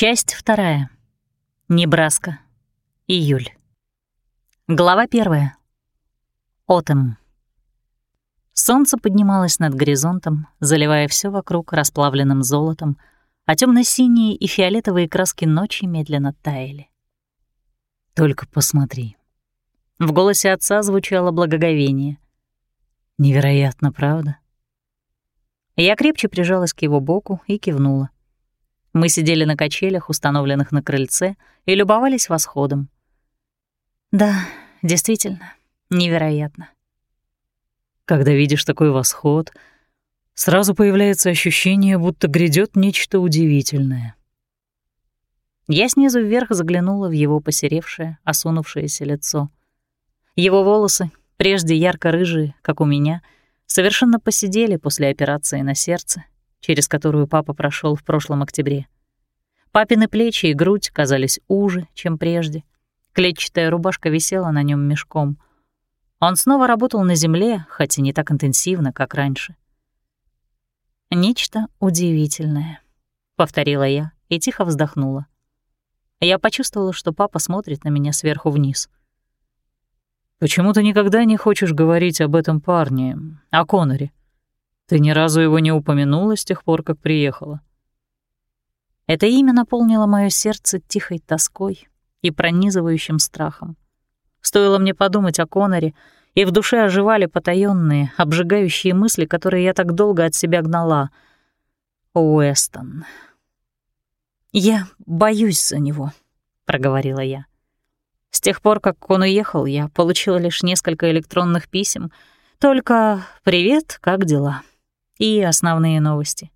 Часть вторая. Небраска. Июль. Глава первая. Отом. Солнце поднималось над горизонтом, заливая все вокруг расплавленным золотом, а темно синие и фиолетовые краски ночи медленно таяли. «Только посмотри». В голосе отца звучало благоговение. «Невероятно, правда?» Я крепче прижалась к его боку и кивнула. Мы сидели на качелях, установленных на крыльце, и любовались восходом. Да, действительно, невероятно. Когда видишь такой восход, сразу появляется ощущение, будто грядет нечто удивительное. Я снизу вверх заглянула в его посеревшее, осунувшееся лицо. Его волосы, прежде ярко-рыжие, как у меня, совершенно посидели после операции на сердце через которую папа прошел в прошлом октябре. Папины плечи и грудь казались уже, чем прежде. Клетчатая рубашка висела на нем мешком. Он снова работал на земле, хотя не так интенсивно, как раньше. «Нечто удивительное», — повторила я и тихо вздохнула. Я почувствовала, что папа смотрит на меня сверху вниз. «Почему ты никогда не хочешь говорить об этом парне, о Коноре?» Ты ни разу его не упомянула с тех пор, как приехала. Это имя наполнило мое сердце тихой тоской и пронизывающим страхом. Стоило мне подумать о Коноре, и в душе оживали потаённые, обжигающие мысли, которые я так долго от себя гнала. Уэстон. «Я боюсь за него», — проговорила я. С тех пор, как он уехал, я получила лишь несколько электронных писем. Только «Привет, как дела?» И основные новости.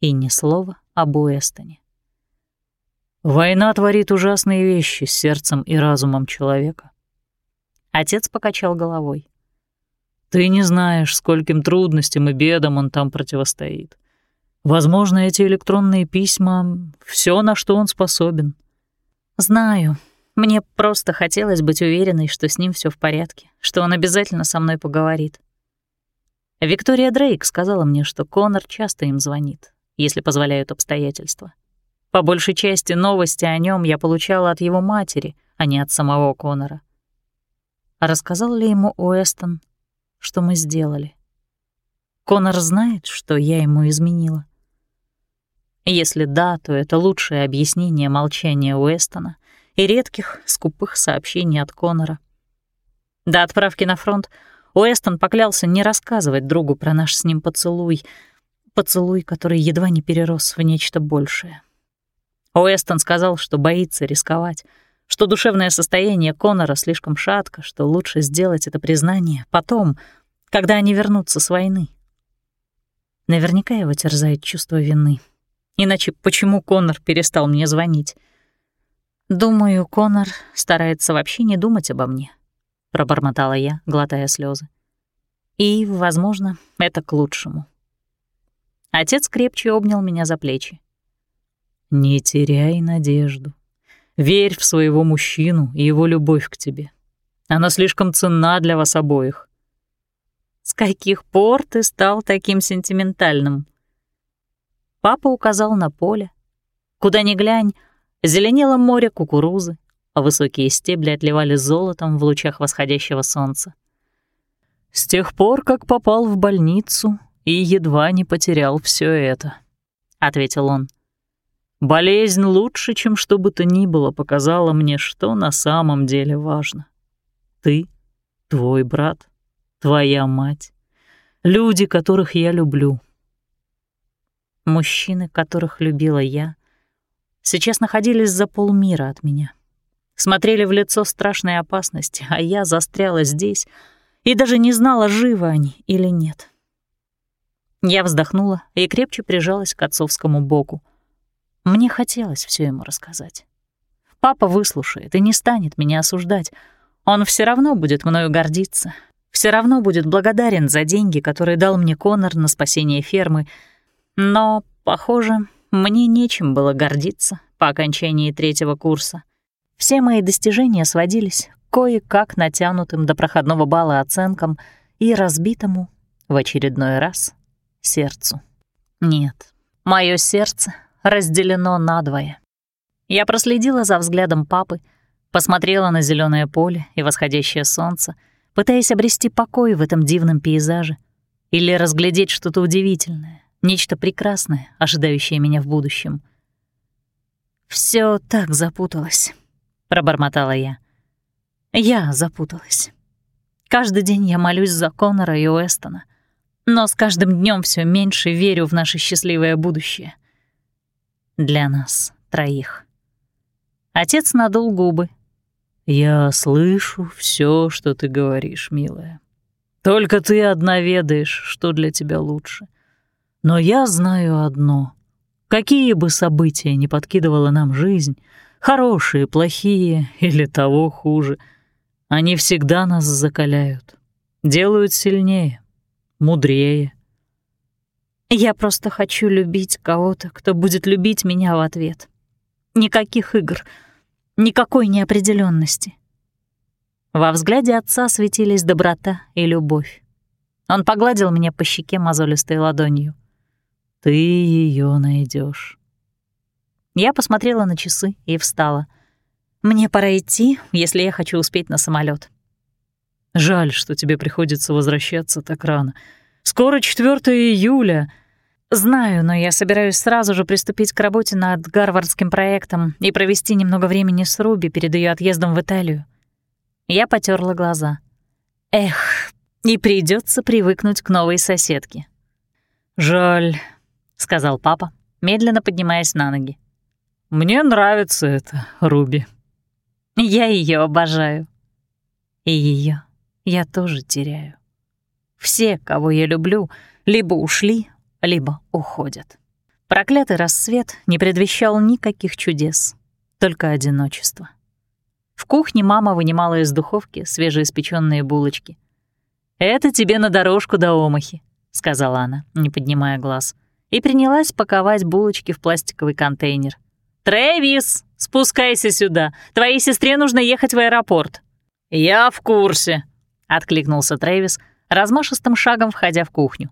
И ни слова об Уэстоне. «Война творит ужасные вещи с сердцем и разумом человека». Отец покачал головой. «Ты не знаешь, скольким трудностям и бедам он там противостоит. Возможно, эти электронные письма — все, на что он способен». «Знаю. Мне просто хотелось быть уверенной, что с ним все в порядке, что он обязательно со мной поговорит. Виктория Дрейк сказала мне, что Конор часто им звонит, если позволяют обстоятельства. По большей части новости о нем я получала от его матери, а не от самого Конора. А рассказал ли ему Уэстон, что мы сделали? Конор знает, что я ему изменила. Если да, то это лучшее объяснение молчания Уэстона и редких, скупых сообщений от Конора. До отправки на фронт Уэстон поклялся не рассказывать другу про наш с ним поцелуй, поцелуй, который едва не перерос в нечто большее. Уэстон сказал, что боится рисковать, что душевное состояние Конора слишком шатко, что лучше сделать это признание потом, когда они вернутся с войны. Наверняка его терзает чувство вины. Иначе почему Конор перестал мне звонить? Думаю, Конор старается вообще не думать обо мне пробормотала я, глотая слезы. И, возможно, это к лучшему. Отец крепче обнял меня за плечи. «Не теряй надежду. Верь в своего мужчину и его любовь к тебе. Она слишком ценна для вас обоих». «С каких пор ты стал таким сентиментальным?» Папа указал на поле. Куда ни глянь, зеленело море кукурузы, а высокие стебли отливали золотом в лучах восходящего солнца. «С тех пор, как попал в больницу и едва не потерял все это», — ответил он. «Болезнь лучше, чем что бы то ни было, показала мне, что на самом деле важно. Ты, твой брат, твоя мать, люди, которых я люблю». Мужчины, которых любила я, сейчас находились за полмира от меня смотрели в лицо страшной опасности, а я застряла здесь и даже не знала, живы они или нет. Я вздохнула и крепче прижалась к отцовскому боку. Мне хотелось все ему рассказать. Папа выслушает и не станет меня осуждать. Он все равно будет мною гордиться, все равно будет благодарен за деньги, которые дал мне Конор на спасение фермы. Но, похоже, мне нечем было гордиться по окончании третьего курса. Все мои достижения сводились кое-как натянутым до проходного балла оценкам и разбитому в очередной раз сердцу. Нет, мое сердце разделено надвое. Я проследила за взглядом папы, посмотрела на зеленое поле и восходящее солнце, пытаясь обрести покой в этом дивном пейзаже или разглядеть что-то удивительное, нечто прекрасное, ожидающее меня в будущем. Все так запуталось», — пробормотала я. «Я запуталась. Каждый день я молюсь за Конора и Уэстона, но с каждым днем все меньше верю в наше счастливое будущее. Для нас троих». Отец надул губы. «Я слышу все, что ты говоришь, милая. Только ты одна ведаешь, что для тебя лучше. Но я знаю одно. Какие бы события ни подкидывала нам жизнь, хорошие, плохие или того хуже, они всегда нас закаляют, делают сильнее, мудрее. Я просто хочу любить кого-то, кто будет любить меня в ответ. Никаких игр, никакой неопределенности. Во взгляде отца светились доброта и любовь. Он погладил меня по щеке мозолистой ладонью. Ты ее найдешь. Я посмотрела на часы и встала. Мне пора идти, если я хочу успеть на самолет. Жаль, что тебе приходится возвращаться так рано. Скоро 4 июля. Знаю, но я собираюсь сразу же приступить к работе над гарвардским проектом и провести немного времени с Руби перед ее отъездом в Италию. Я потерла глаза. Эх, и придется привыкнуть к новой соседке. Жаль, — сказал папа, медленно поднимаясь на ноги. «Мне нравится это, Руби». «Я ее обожаю». И ее я тоже теряю. Все, кого я люблю, либо ушли, либо уходят. Проклятый рассвет не предвещал никаких чудес, только одиночество. В кухне мама вынимала из духовки свежеиспеченные булочки. «Это тебе на дорожку до Омахи», — сказала она, не поднимая глаз и принялась паковать булочки в пластиковый контейнер. «Трэвис, спускайся сюда. Твоей сестре нужно ехать в аэропорт». «Я в курсе», — откликнулся Трэвис, размашистым шагом входя в кухню.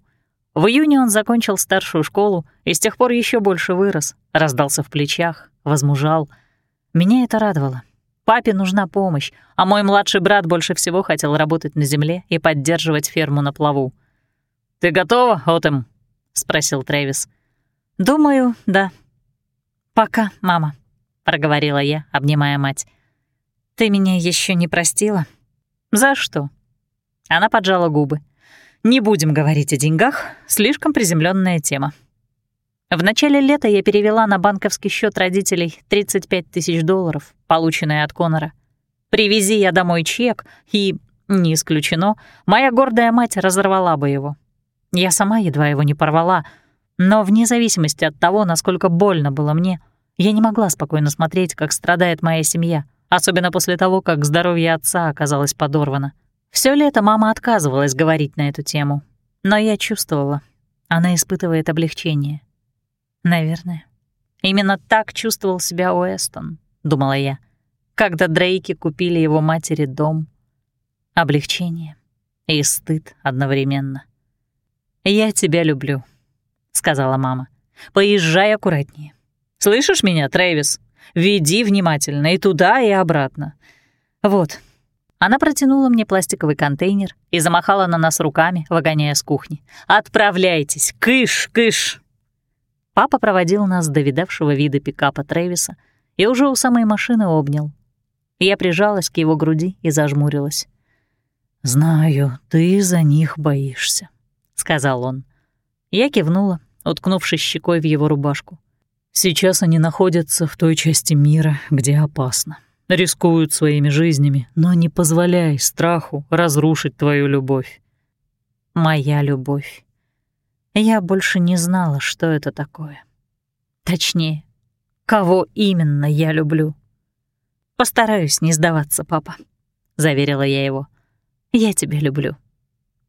В июне он закончил старшую школу и с тех пор еще больше вырос, раздался в плечах, возмужал. Меня это радовало. Папе нужна помощь, а мой младший брат больше всего хотел работать на земле и поддерживать ферму на плаву. «Ты готова, Отем?» — спросил Трэвис. «Думаю, да». «Пока, мама», — проговорила я, обнимая мать. «Ты меня еще не простила?» «За что?» Она поджала губы. «Не будем говорить о деньгах, слишком приземленная тема». В начале лета я перевела на банковский счет родителей 35 тысяч долларов, полученные от Конора. Привези я домой чек, и, не исключено, моя гордая мать разорвала бы его. Я сама едва его не порвала, но вне зависимости от того, насколько больно было мне, я не могла спокойно смотреть, как страдает моя семья, особенно после того, как здоровье отца оказалось подорвано. Всё лето мама отказывалась говорить на эту тему, но я чувствовала, она испытывает облегчение. Наверное. Именно так чувствовал себя Уэстон, думала я, когда Дрейки купили его матери дом. Облегчение и стыд одновременно. «Я тебя люблю», — сказала мама. «Поезжай аккуратнее. Слышишь меня, Трэвис? Веди внимательно и туда, и обратно. Вот». Она протянула мне пластиковый контейнер и замахала на нас руками, выгоняя с кухни. «Отправляйтесь! Кыш, кыш!» Папа проводил нас до видавшего вида пикапа Трэвиса и уже у самой машины обнял. Я прижалась к его груди и зажмурилась. «Знаю, ты за них боишься», — сказал он. Я кивнула, уткнувшись щекой в его рубашку. «Сейчас они находятся в той части мира, где опасно. Рискуют своими жизнями, но не позволяй страху разрушить твою любовь». «Моя любовь». Я больше не знала, что это такое. Точнее, кого именно я люблю. «Постараюсь не сдаваться, папа», — заверила я его. «Я тебя люблю».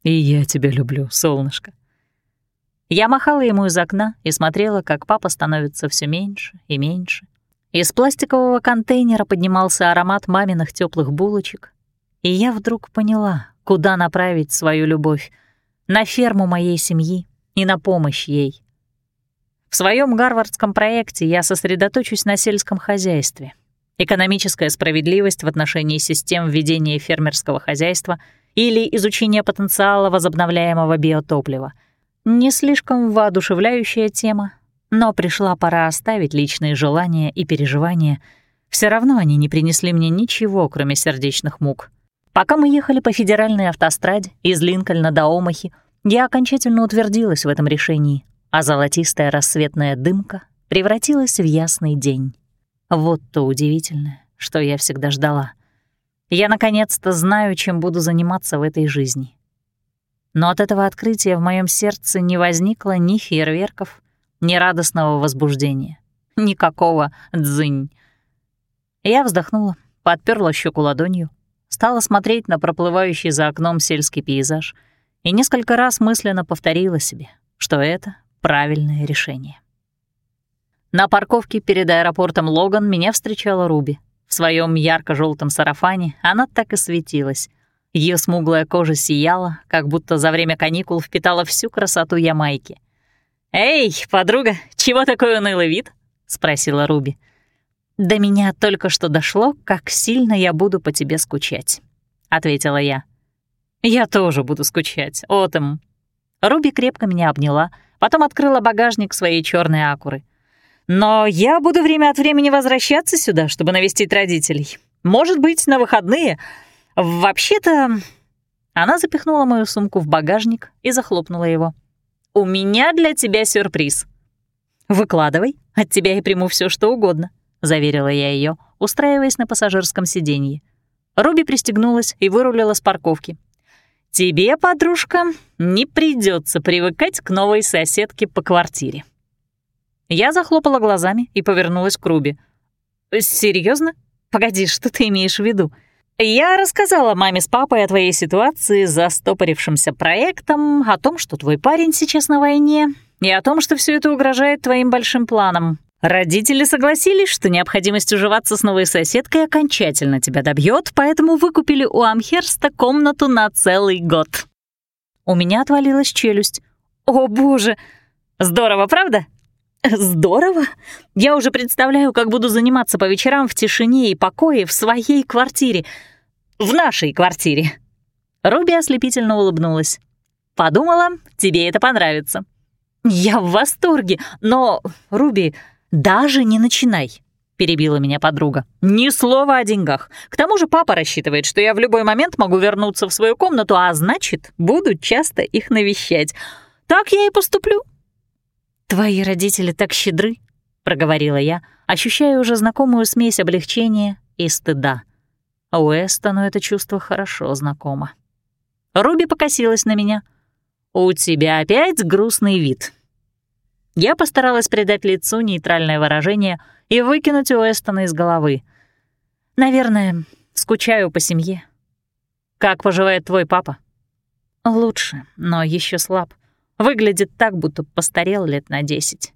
И я тебя люблю, солнышко. Я махала ему из окна и смотрела, как папа становится все меньше и меньше. Из пластикового контейнера поднимался аромат маминых теплых булочек, и я вдруг поняла, куда направить свою любовь — на ферму моей семьи и на помощь ей. В своем гарвардском проекте я сосредоточусь на сельском хозяйстве. Экономическая справедливость в отношении систем ведения фермерского хозяйства или изучение потенциала возобновляемого биотоплива. Не слишком воодушевляющая тема, но пришла пора оставить личные желания и переживания. Все равно они не принесли мне ничего, кроме сердечных мук. Пока мы ехали по федеральной автостраде из Линкольна до Омахи, я окончательно утвердилась в этом решении, а золотистая рассветная дымка превратилась в ясный день. Вот то удивительное, что я всегда ждала. Я наконец-то знаю, чем буду заниматься в этой жизни. Но от этого открытия в моем сердце не возникло ни фейерверков, ни радостного возбуждения, никакого дзынь. Я вздохнула, подперла щеку ладонью, стала смотреть на проплывающий за окном сельский пейзаж и несколько раз мысленно повторила себе, что это правильное решение. На парковке перед аэропортом Логан меня встречала Руби. В своем ярко желтом сарафане она так и светилась. Ее смуглая кожа сияла, как будто за время каникул впитала всю красоту Ямайки. «Эй, подруга, чего такой унылый вид?» — спросила Руби. «До меня только что дошло, как сильно я буду по тебе скучать», — ответила я. «Я тоже буду скучать, Отом». Руби крепко меня обняла, потом открыла багажник своей черной акуры. «Но я буду время от времени возвращаться сюда, чтобы навестить родителей. Может быть, на выходные. Вообще-то...» Она запихнула мою сумку в багажник и захлопнула его. «У меня для тебя сюрприз». «Выкладывай, от тебя я приму все, что угодно», — заверила я ее, устраиваясь на пассажирском сиденье. Руби пристегнулась и вырулила с парковки, Тебе, подружка, не придется привыкать к новой соседке по квартире. Я захлопала глазами и повернулась к Руби. Серьезно? Погоди, что ты имеешь в виду? Я рассказала маме с папой о твоей ситуации с застопорившимся проектом, о том, что твой парень сейчас на войне, и о том, что все это угрожает твоим большим планам. Родители согласились, что необходимость уживаться с новой соседкой окончательно тебя добьет, поэтому выкупили у Амхерста комнату на целый год. У меня отвалилась челюсть. О, боже! Здорово, правда? Здорово? Я уже представляю, как буду заниматься по вечерам в тишине и покое в своей квартире. В нашей квартире. Руби ослепительно улыбнулась. Подумала, тебе это понравится. Я в восторге, но, Руби, «Даже не начинай», — перебила меня подруга. «Ни слова о деньгах. К тому же папа рассчитывает, что я в любой момент могу вернуться в свою комнату, а значит, буду часто их навещать. Так я и поступлю». «Твои родители так щедры», — проговорила я, ощущая уже знакомую смесь облегчения и стыда. А Уэстону это чувство хорошо знакомо. Руби покосилась на меня. «У тебя опять грустный вид», я постаралась придать лицу нейтральное выражение и выкинуть Уэстона из головы. Наверное, скучаю по семье. Как поживает твой папа? Лучше, но еще слаб. Выглядит так, будто постарел лет на десять.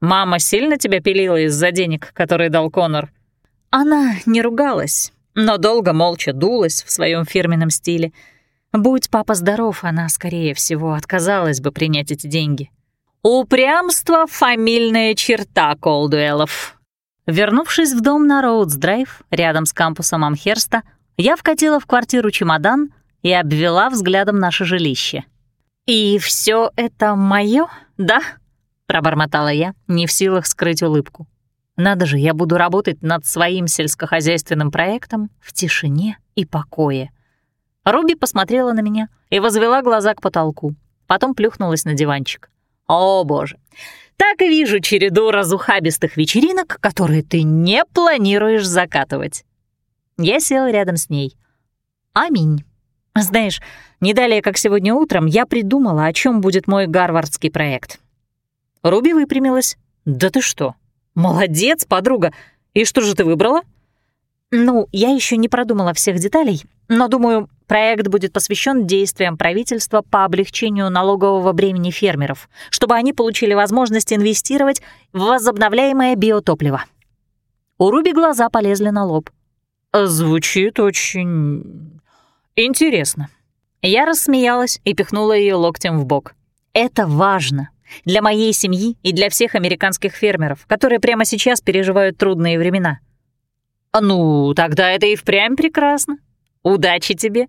Мама сильно тебя пилила из-за денег, которые дал Конор? Она не ругалась, но долго молча дулась в своем фирменном стиле. Будь папа здоров, она, скорее всего, отказалась бы принять эти деньги. Упрямство — фамильная черта Колдуэллов. Вернувшись в дом на Роудс-драйв, рядом с кампусом Амхерста, я вкатила в квартиру чемодан и обвела взглядом наше жилище. «И все это мое, да?» — пробормотала я, не в силах скрыть улыбку. «Надо же, я буду работать над своим сельскохозяйственным проектом в тишине и покое». Руби посмотрела на меня и возвела глаза к потолку, потом плюхнулась на диванчик. О, боже. Так и вижу череду разухабистых вечеринок, которые ты не планируешь закатывать. Я села рядом с ней. Аминь. Знаешь, не далее, как сегодня утром, я придумала, о чем будет мой гарвардский проект. Руби выпрямилась. «Да ты что? Молодец, подруга! И что же ты выбрала?» «Ну, я еще не продумала всех деталей, но, думаю, Проект будет посвящен действиям правительства по облегчению налогового бремени фермеров, чтобы они получили возможность инвестировать в возобновляемое биотопливо. У Руби глаза полезли на лоб. «Звучит очень... интересно». Я рассмеялась и пихнула ее локтем в бок. «Это важно, Для моей семьи и для всех американских фермеров, которые прямо сейчас переживают трудные времена. Ну, тогда это и впрямь прекрасно. Удачи тебе.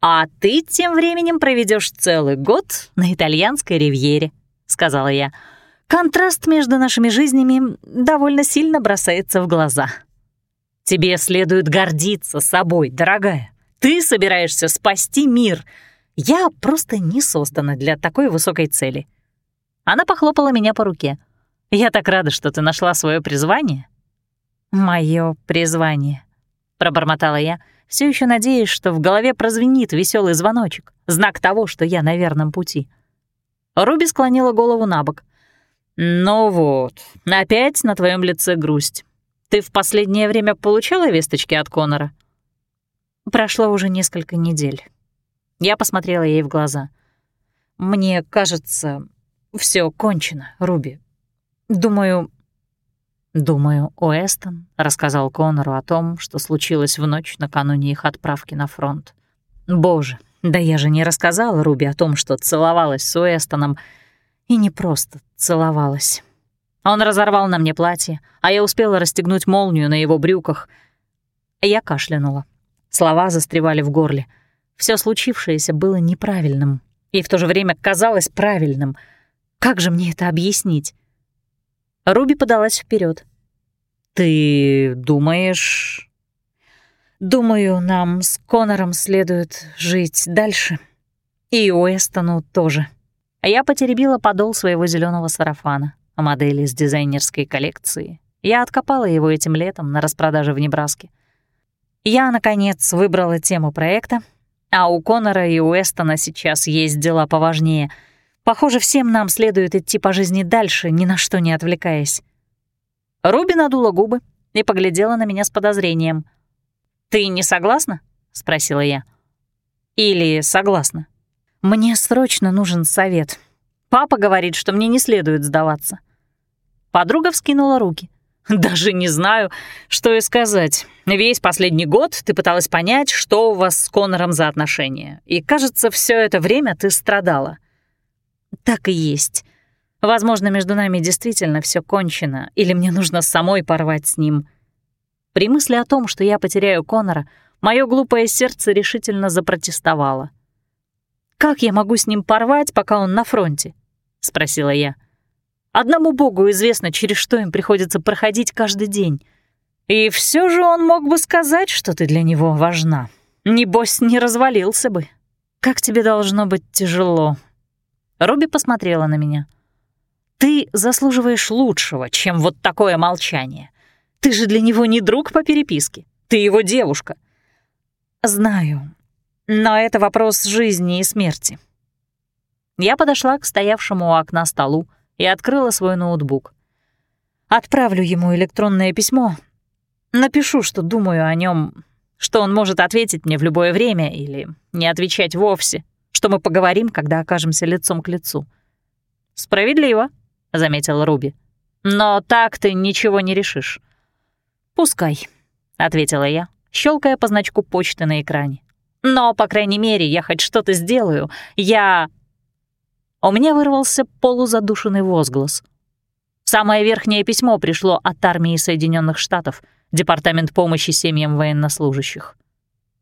А ты тем временем проведешь целый год на итальянской ривьере, сказала я. Контраст между нашими жизнями довольно сильно бросается в глаза. Тебе следует гордиться собой, дорогая. Ты собираешься спасти мир. Я просто не создана для такой высокой цели. Она похлопала меня по руке. Я так рада, что ты нашла свое призвание. Мое призвание, пробормотала я, все еще надеясь, что в голове прозвенит веселый звоночек, знак того, что я на верном пути. Руби склонила голову на бок. «Ну вот, опять на твоем лице грусть. Ты в последнее время получала весточки от Конора?» Прошло уже несколько недель. Я посмотрела ей в глаза. «Мне кажется, все кончено, Руби. Думаю...» «Думаю, Уэстон рассказал Конору о том, что случилось в ночь накануне их отправки на фронт. Боже, да я же не рассказала Руби о том, что целовалась с Уэстоном, и не просто целовалась. Он разорвал на мне платье, а я успела расстегнуть молнию на его брюках. Я кашлянула. Слова застревали в горле. Все случившееся было неправильным и в то же время казалось правильным. Как же мне это объяснить? Руби подалась вперед. «Ты думаешь...» «Думаю, нам с Конором следует жить дальше. И Уэстону тоже». Я потеребила подол своего зеленого сарафана, модели с дизайнерской коллекции. Я откопала его этим летом на распродаже в Небраске. Я, наконец, выбрала тему проекта, а у Конора и у Эстона сейчас есть дела поважнее. Похоже, всем нам следует идти по жизни дальше, ни на что не отвлекаясь. Руби надула губы и поглядела на меня с подозрением. «Ты не согласна?» — спросила я. «Или согласна?» Мне срочно нужен совет. Папа говорит, что мне не следует сдаваться. Подруга вскинула руки. Даже не знаю, что и сказать. Весь последний год ты пыталась понять, что у вас с Конором за отношения. И, кажется, все это время ты страдала. Так и есть. Возможно, между нами действительно все кончено, или мне нужно самой порвать с ним. При мысли о том, что я потеряю Конора, мое глупое сердце решительно запротестовало — «Как я могу с ним порвать, пока он на фронте?» — спросила я. «Одному богу известно, через что им приходится проходить каждый день. И все же он мог бы сказать, что ты для него важна. Небось, не развалился бы. Как тебе должно быть тяжело». Руби посмотрела на меня. «Ты заслуживаешь лучшего, чем вот такое молчание. Ты же для него не друг по переписке. Ты его девушка». «Знаю, но это вопрос жизни и смерти. Я подошла к стоявшему у окна столу и открыла свой ноутбук. Отправлю ему электронное письмо. Напишу, что думаю о нем, что он может ответить мне в любое время или не отвечать вовсе, что мы поговорим, когда окажемся лицом к лицу. «Справедливо», — заметила Руби. «Но так ты ничего не решишь». «Пускай», — ответила я, щелкая по значку почты на экране. Но, по крайней мере, я хоть что-то сделаю. Я...» У меня вырвался полузадушенный возглас. Самое верхнее письмо пришло от армии Соединенных Штатов, Департамент помощи семьям военнослужащих.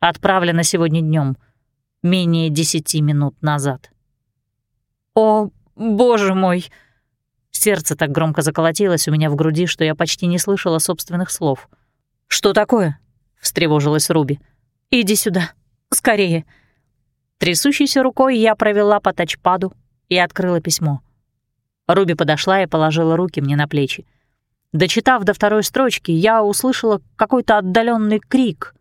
Отправлено сегодня днем, менее десяти минут назад. «О, боже мой!» Сердце так громко заколотилось у меня в груди, что я почти не слышала собственных слов. «Что такое?» — встревожилась Руби. «Иди сюда», Скорее!» Трясущейся рукой я провела по тачпаду и открыла письмо. Руби подошла и положила руки мне на плечи. Дочитав до второй строчки, я услышала какой-то отдаленный крик.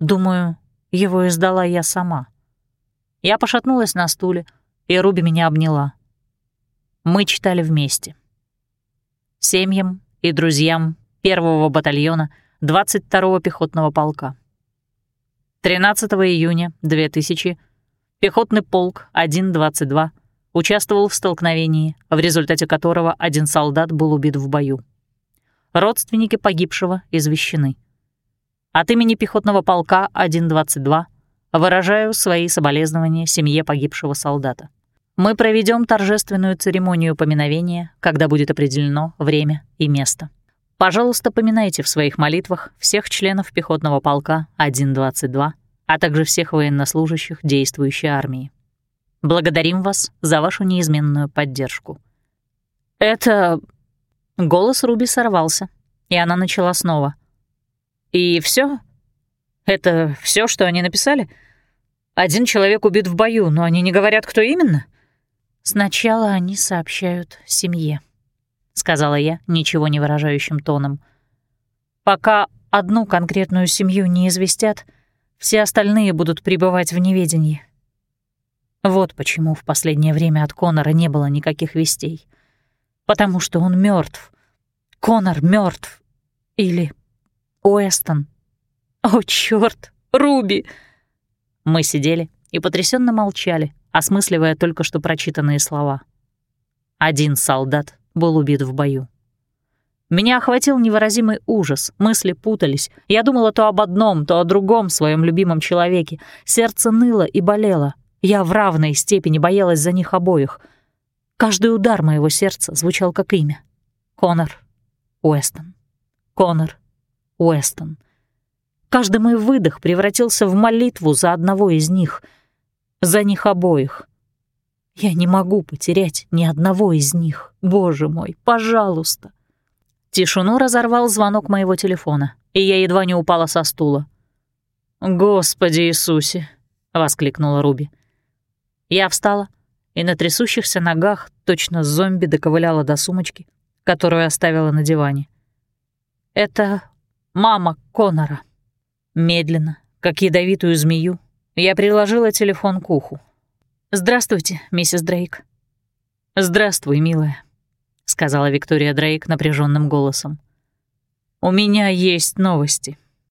Думаю, его издала я сама. Я пошатнулась на стуле, и Руби меня обняла. Мы читали вместе. Семьям и друзьям первого батальона 22-го пехотного полка. 13 июня 2000 пехотный полк 1-22 участвовал в столкновении, в результате которого один солдат был убит в бою. Родственники погибшего извещены. От имени пехотного полка 1-22 выражаю свои соболезнования семье погибшего солдата. Мы проведем торжественную церемонию поминовения, когда будет определено время и место. Пожалуйста, поминайте в своих молитвах всех членов пехотного полка 122, а также всех военнослужащих действующей армии. Благодарим вас за вашу неизменную поддержку. Это... Голос Руби сорвался, и она начала снова. И все? Это все, что они написали? Один человек убит в бою, но они не говорят, кто именно? Сначала они сообщают семье, сказала я ничего не выражающим тоном. Пока одну конкретную семью не известят, все остальные будут пребывать в неведении. Вот почему в последнее время от Конора не было никаких вестей. Потому что он мертв. Конор мертв. Или Уэстон. О, черт, Руби! Мы сидели и потрясенно молчали, осмысливая только что прочитанные слова. Один солдат был убит в бою. Меня охватил невыразимый ужас, мысли путались. Я думала то об одном, то о другом своем любимом человеке. Сердце ныло и болело. Я в равной степени боялась за них обоих. Каждый удар моего сердца звучал как имя. Конор Уэстон. Конор Уэстон. Каждый мой выдох превратился в молитву за одного из них. За них обоих. Я не могу потерять ни одного из них. Боже мой, пожалуйста. Тишину разорвал звонок моего телефона, и я едва не упала со стула. «Господи Иисусе!» — воскликнула Руби. Я встала и на трясущихся ногах точно зомби доковыляла до сумочки, которую оставила на диване. Это мама Конора. Медленно, как ядовитую змею, я приложила телефон к уху. «Здравствуйте, миссис Дрейк». «Здравствуй, милая», — сказала Виктория Дрейк напряженным голосом. «У меня есть новости».